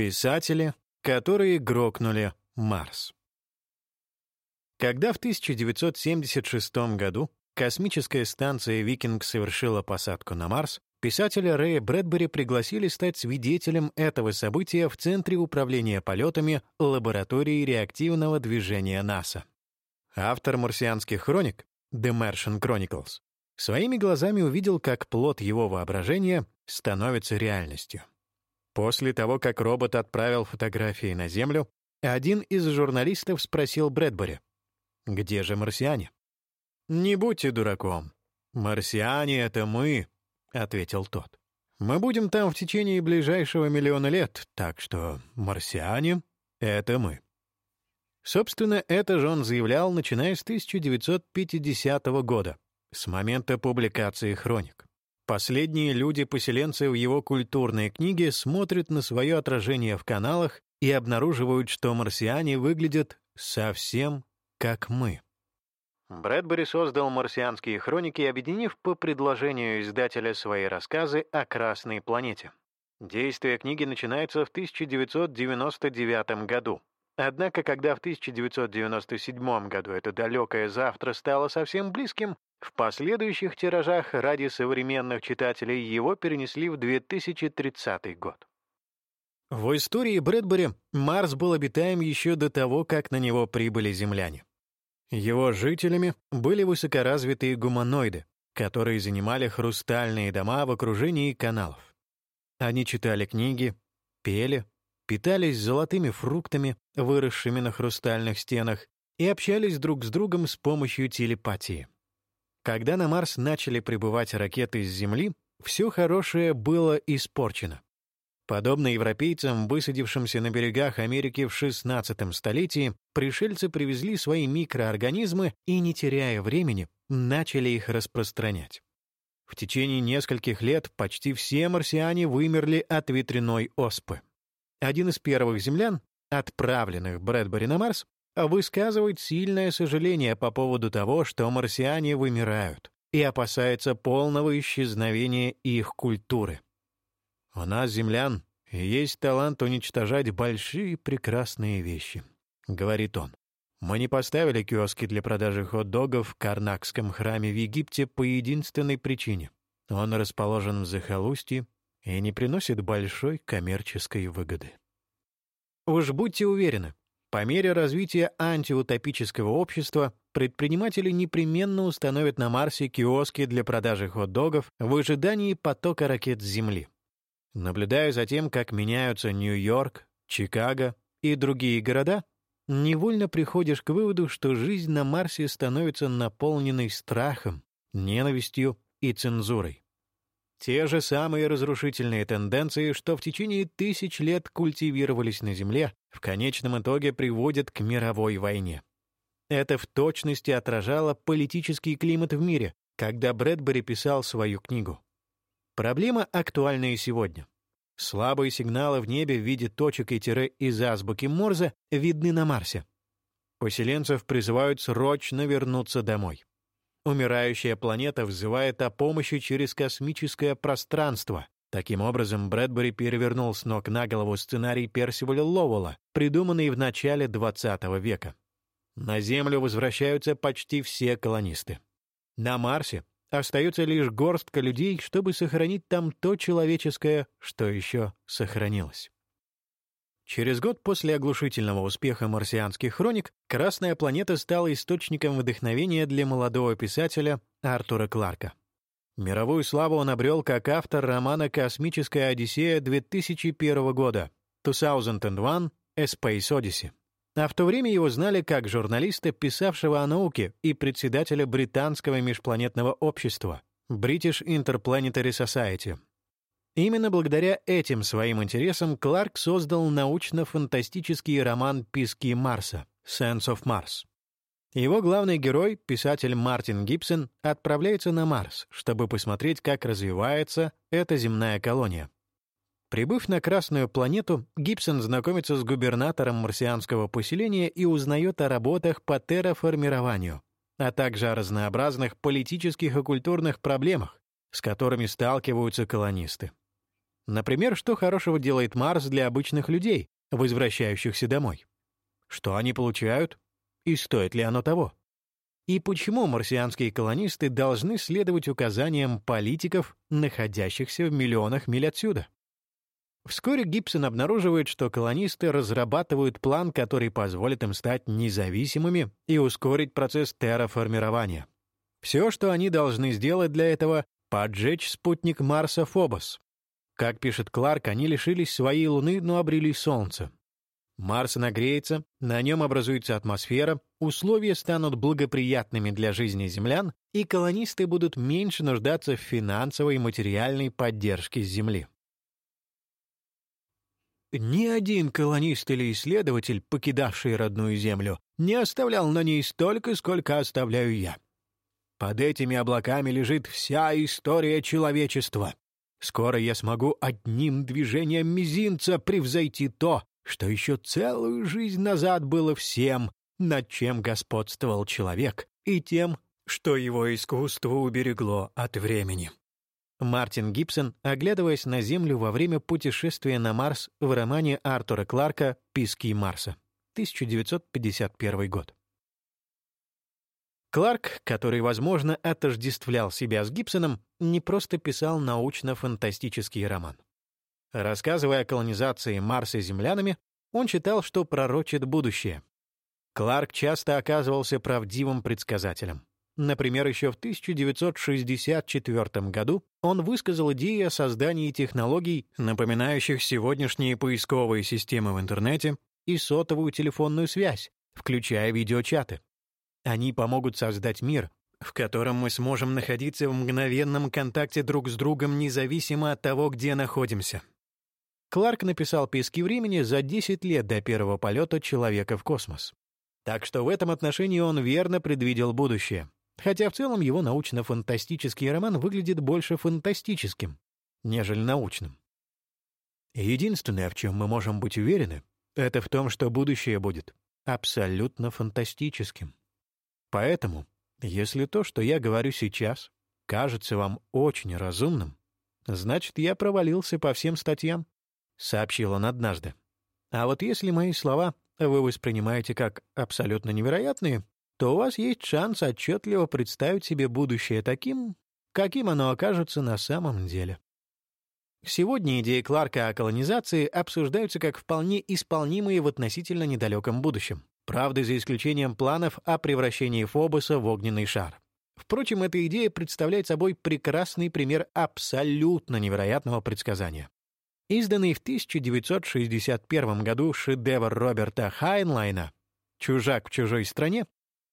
Писатели, которые грокнули Марс. Когда в 1976 году космическая станция «Викинг» совершила посадку на Марс, писателя Рэя Брэдбери пригласили стать свидетелем этого события в Центре управления полетами лаборатории реактивного движения НАСА. Автор «Марсианских хроник» The Martian Chronicles своими глазами увидел, как плод его воображения становится реальностью. После того, как робот отправил фотографии на Землю, один из журналистов спросил Брэдбери, «Где же марсиане?» «Не будьте дураком. Марсиане — это мы», — ответил тот. «Мы будем там в течение ближайшего миллиона лет, так что марсиане — это мы». Собственно, это же он заявлял, начиная с 1950 года, с момента публикации хроник. Последние люди-поселенцы в его культурной книге смотрят на свое отражение в каналах и обнаруживают, что марсиане выглядят совсем как мы. Брэдбери создал «Марсианские хроники», объединив по предложению издателя свои рассказы о Красной планете. Действие книги начинается в 1999 году. Однако, когда в 1997 году это далекое завтра стало совсем близким, в последующих тиражах ради современных читателей его перенесли в 2030 год. В истории Брэдбери Марс был обитаем еще до того, как на него прибыли земляне. Его жителями были высокоразвитые гуманоиды, которые занимали хрустальные дома в окружении каналов. Они читали книги, пели, питались золотыми фруктами, выросшими на хрустальных стенах, и общались друг с другом с помощью телепатии. Когда на Марс начали прибывать ракеты с Земли, все хорошее было испорчено. Подобно европейцам, высадившимся на берегах Америки в XVI столетии, пришельцы привезли свои микроорганизмы и, не теряя времени, начали их распространять. В течение нескольких лет почти все марсиане вымерли от ветряной оспы. Один из первых землян, отправленных Брэдбери на Марс, высказывает сильное сожаление по поводу того, что марсиане вымирают, и опасается полного исчезновения их культуры. У нас, землян, есть талант уничтожать большие прекрасные вещи, говорит он. Мы не поставили киоски для продажи хот-догов в Карнакском храме в Египте по единственной причине. Он расположен в захолустье и не приносит большой коммерческой выгоды. Уж будьте уверены, по мере развития антиутопического общества предприниматели непременно установят на Марсе киоски для продажи хот-догов в ожидании потока ракет с Земли. Наблюдая за тем, как меняются Нью-Йорк, Чикаго и другие города, невольно приходишь к выводу, что жизнь на Марсе становится наполненной страхом, ненавистью и цензурой. Те же самые разрушительные тенденции, что в течение тысяч лет культивировались на Земле, в конечном итоге приводят к мировой войне. Это в точности отражало политический климат в мире, когда Брэдбери писал свою книгу. Проблема актуальна и сегодня. Слабые сигналы в небе в виде точек и тире из азбуки Морзе видны на Марсе. Поселенцев призывают срочно вернуться домой. Умирающая планета взывает о помощи через космическое пространство. Таким образом, Брэдбери перевернул с ног на голову сценарий Персиваля Лоуэлла, придуманный в начале XX века. На Землю возвращаются почти все колонисты. На Марсе остается лишь горстка людей, чтобы сохранить там то человеческое, что еще сохранилось. Через год после оглушительного успеха «Марсианских хроник» «Красная планета» стала источником вдохновения для молодого писателя Артура Кларка. Мировую славу он обрел как автор романа «Космическая Одиссея» 2001 года «2001 A Space Odyssey». А в то время его знали как журналиста, писавшего о науке и председателя британского межпланетного общества British Interplanetary Society — Именно благодаря этим своим интересам Кларк создал научно-фантастический роман «Пески Марса» «Sense of Mars». Его главный герой, писатель Мартин Гибсон, отправляется на Марс, чтобы посмотреть, как развивается эта земная колония. Прибыв на Красную планету, Гибсон знакомится с губернатором марсианского поселения и узнает о работах по терраформированию, а также о разнообразных политических и культурных проблемах, с которыми сталкиваются колонисты. Например, что хорошего делает Марс для обычных людей, возвращающихся домой? Что они получают? И стоит ли оно того? И почему марсианские колонисты должны следовать указаниям политиков, находящихся в миллионах миль отсюда? Вскоре Гибсон обнаруживает, что колонисты разрабатывают план, который позволит им стать независимыми и ускорить процесс терраформирования. Все, что они должны сделать для этого — поджечь спутник Марса Фобос. Как пишет Кларк, они лишились своей Луны, но обрели Солнце. Марс нагреется, на нем образуется атмосфера, условия станут благоприятными для жизни землян, и колонисты будут меньше нуждаться в финансовой и материальной поддержке Земли. Ни один колонист или исследователь, покидавший родную Землю, не оставлял на ней столько, сколько оставляю я. Под этими облаками лежит вся история человечества. Скоро я смогу одним движением мизинца превзойти то, что еще целую жизнь назад было всем, над чем господствовал человек, и тем, что его искусство уберегло от времени. Мартин Гибсон, оглядываясь на Землю во время путешествия на Марс в романе Артура Кларка «Пески Марса», 1951 год. Кларк, который, возможно, отождествлял себя с Гибсоном, не просто писал научно-фантастический роман. Рассказывая о колонизации Марса землянами, он считал, что пророчит будущее. Кларк часто оказывался правдивым предсказателем. Например, еще в 1964 году он высказал идею о создании технологий, напоминающих сегодняшние поисковые системы в интернете и сотовую телефонную связь, включая видеочаты. Они помогут создать мир, в котором мы сможем находиться в мгновенном контакте друг с другом независимо от того, где находимся. Кларк написал «Пески времени» за 10 лет до первого полета человека в космос. Так что в этом отношении он верно предвидел будущее хотя в целом его научно-фантастический роман выглядит больше фантастическим, нежели научным. Единственное, в чем мы можем быть уверены, это в том, что будущее будет абсолютно фантастическим. Поэтому, если то, что я говорю сейчас, кажется вам очень разумным, значит, я провалился по всем статьям, — сообщил он однажды. А вот если мои слова вы воспринимаете как абсолютно невероятные, то у вас есть шанс отчетливо представить себе будущее таким, каким оно окажется на самом деле. Сегодня идеи Кларка о колонизации обсуждаются как вполне исполнимые в относительно недалеком будущем. Правда, за исключением планов о превращении Фобоса в огненный шар. Впрочем, эта идея представляет собой прекрасный пример абсолютно невероятного предсказания. Изданный в 1961 году шедевр Роберта Хайнлайна «Чужак в чужой стране»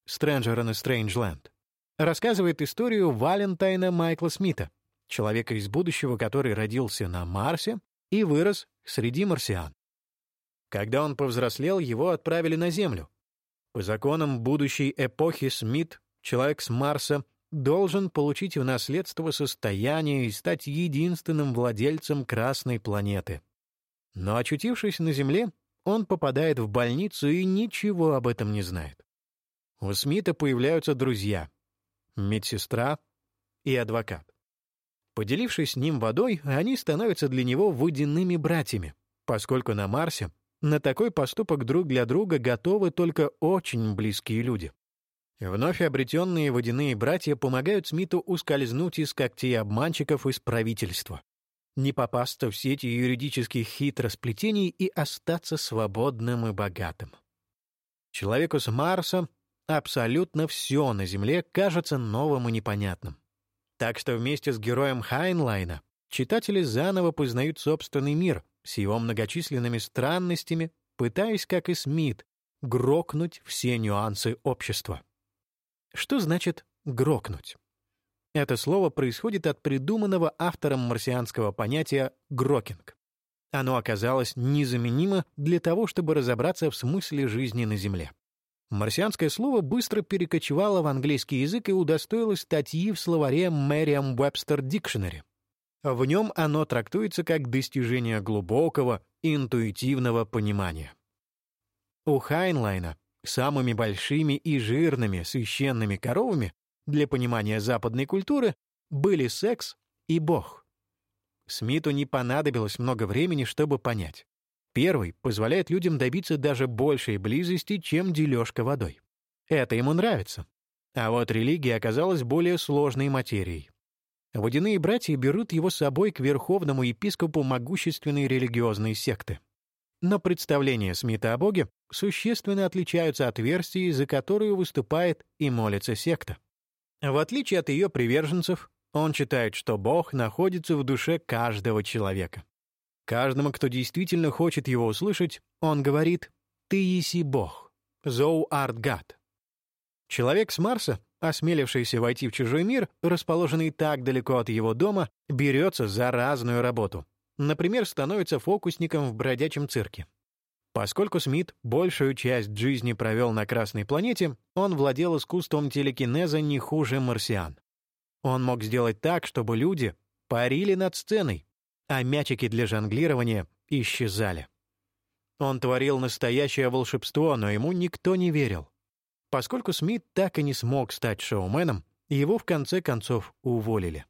Stranger in a Strange Land, рассказывает историю Валентайна Майкла Смита, человека из будущего, который родился на Марсе и вырос среди марсиан. Когда он повзрослел, его отправили на Землю. По законам будущей эпохи Смит, человек с Марса, должен получить в наследство состояние и стать единственным владельцем Красной планеты. Но очутившись на Земле, он попадает в больницу и ничего об этом не знает. У Смита появляются друзья — медсестра и адвокат. Поделившись с ним водой, они становятся для него водяными братьями, поскольку на Марсе на такой поступок друг для друга готовы только очень близкие люди. Вновь обретенные водяные братья помогают Смиту ускользнуть из когтей обманщиков из правительства, не попасться в сети юридических хитросплетений и остаться свободным и богатым. Человеку с Марса Абсолютно все на Земле кажется новым и непонятным. Так что вместе с героем Хайнлайна читатели заново познают собственный мир с его многочисленными странностями, пытаясь, как и Смит, грокнуть все нюансы общества. Что значит «грокнуть»? Это слово происходит от придуманного автором марсианского понятия «грокинг». Оно оказалось незаменимо для того, чтобы разобраться в смысле жизни на Земле. Марсианское слово быстро перекочевало в английский язык и удостоилось статьи в словаре Merriam-Webster Dictionary. В нем оно трактуется как достижение глубокого, интуитивного понимания. У Хайнлайна самыми большими и жирными священными коровами для понимания западной культуры были секс и Бог. Смиту не понадобилось много времени, чтобы понять. Первый позволяет людям добиться даже большей близости, чем дележка водой. Это ему нравится. А вот религия оказалась более сложной материей. Водяные братья берут его с собой к верховному епископу могущественной религиозной секты. Но представления Смита о Боге существенно отличаются от версии, за которую выступает и молится секта. В отличие от ее приверженцев, он считает, что Бог находится в душе каждого человека. Каждому, кто действительно хочет его услышать, он говорит «Ты еси Бог», «Зоу арт гад». Человек с Марса, осмелившийся войти в чужой мир, расположенный так далеко от его дома, берется за разную работу. Например, становится фокусником в бродячем цирке. Поскольку Смит большую часть жизни провел на Красной планете, он владел искусством телекинеза не хуже марсиан. Он мог сделать так, чтобы люди парили над сценой, а мячики для жонглирования исчезали. Он творил настоящее волшебство, но ему никто не верил. Поскольку Смит так и не смог стать шоуменом, его в конце концов уволили.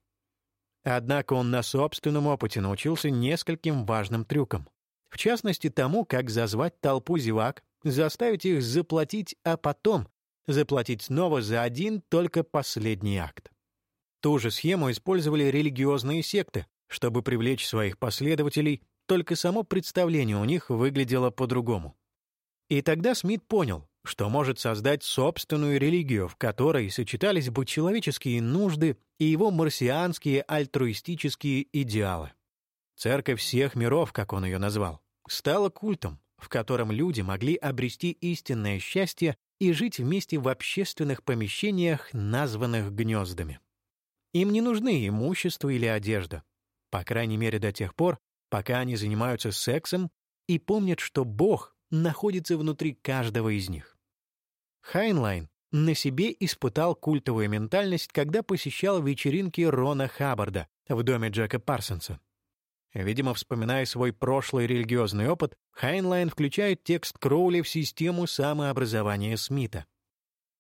Однако он на собственном опыте научился нескольким важным трюкам. В частности, тому, как зазвать толпу зевак, заставить их заплатить, а потом заплатить снова за один только последний акт. Ту же схему использовали религиозные секты, чтобы привлечь своих последователей, только само представление у них выглядело по-другому. И тогда Смит понял, что может создать собственную религию, в которой сочетались бы человеческие нужды и его марсианские альтруистические идеалы. Церковь всех миров, как он ее назвал, стала культом, в котором люди могли обрести истинное счастье и жить вместе в общественных помещениях, названных гнездами. Им не нужны имущество или одежда, по крайней мере до тех пор, пока они занимаются сексом и помнят, что Бог находится внутри каждого из них. Хайнлайн на себе испытал культовую ментальность, когда посещал вечеринки Рона Хаббарда в доме Джека Парсонса. Видимо, вспоминая свой прошлый религиозный опыт, Хайнлайн включает текст Кроули в систему самообразования Смита.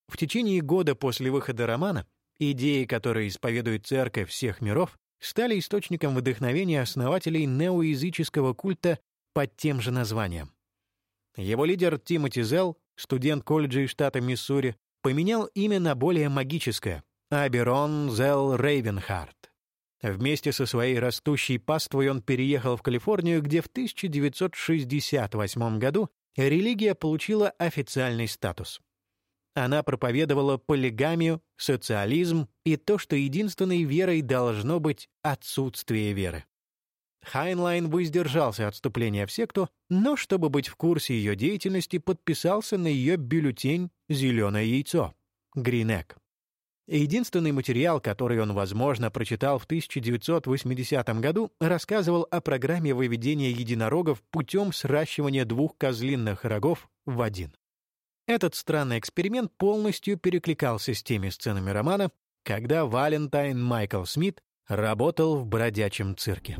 В течение года после выхода романа идеи, которые исповедует церковь всех миров, стали источником вдохновения основателей неоязыческого культа под тем же названием. Его лидер Тимоти Зелл, студент колледжа из штата Миссури, поменял имя на более магическое — Аберон Зелл Рейвенхарт. Вместе со своей растущей паствой он переехал в Калифорнию, где в 1968 году религия получила официальный статус. Она проповедовала полигамию, социализм и то, что единственной верой должно быть отсутствие веры. Хайнлайн воздержался от вступления в секту, но, чтобы быть в курсе ее деятельности, подписался на ее бюллетень «Зеленое яйцо» — Green Egg. Единственный материал, который он, возможно, прочитал в 1980 году, рассказывал о программе выведения единорогов путем сращивания двух козлиных рогов в один. Этот странный эксперимент полностью перекликался с теми сценами романа, когда Валентайн Майкл Смит работал в бродячем цирке.